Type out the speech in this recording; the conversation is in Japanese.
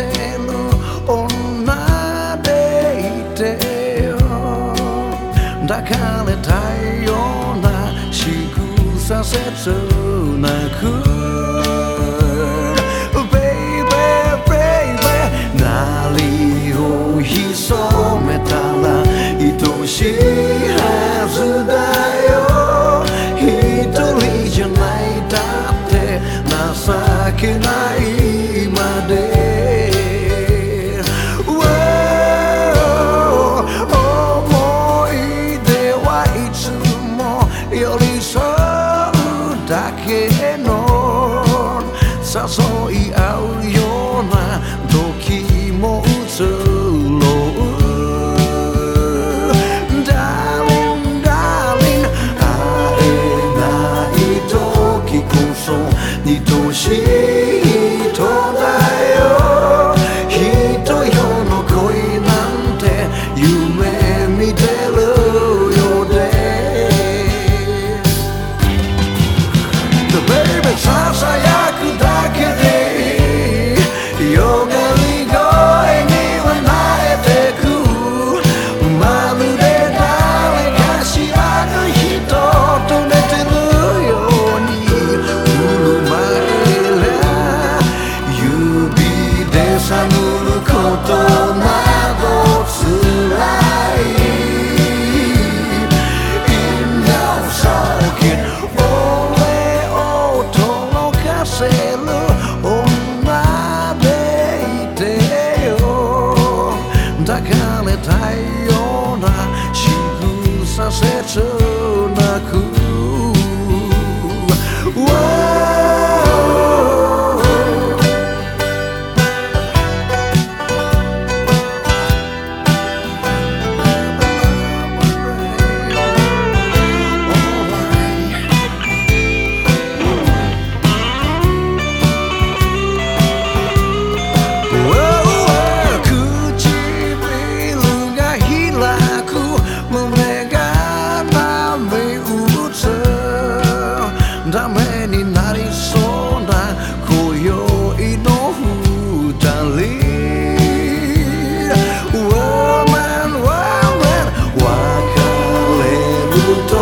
せる女でいてよ。抱かれたような仕草切なく。Baby, baby なりを潜めたら愛しいはずだよ。一人じゃない。だって情けない。愛し quand on fruto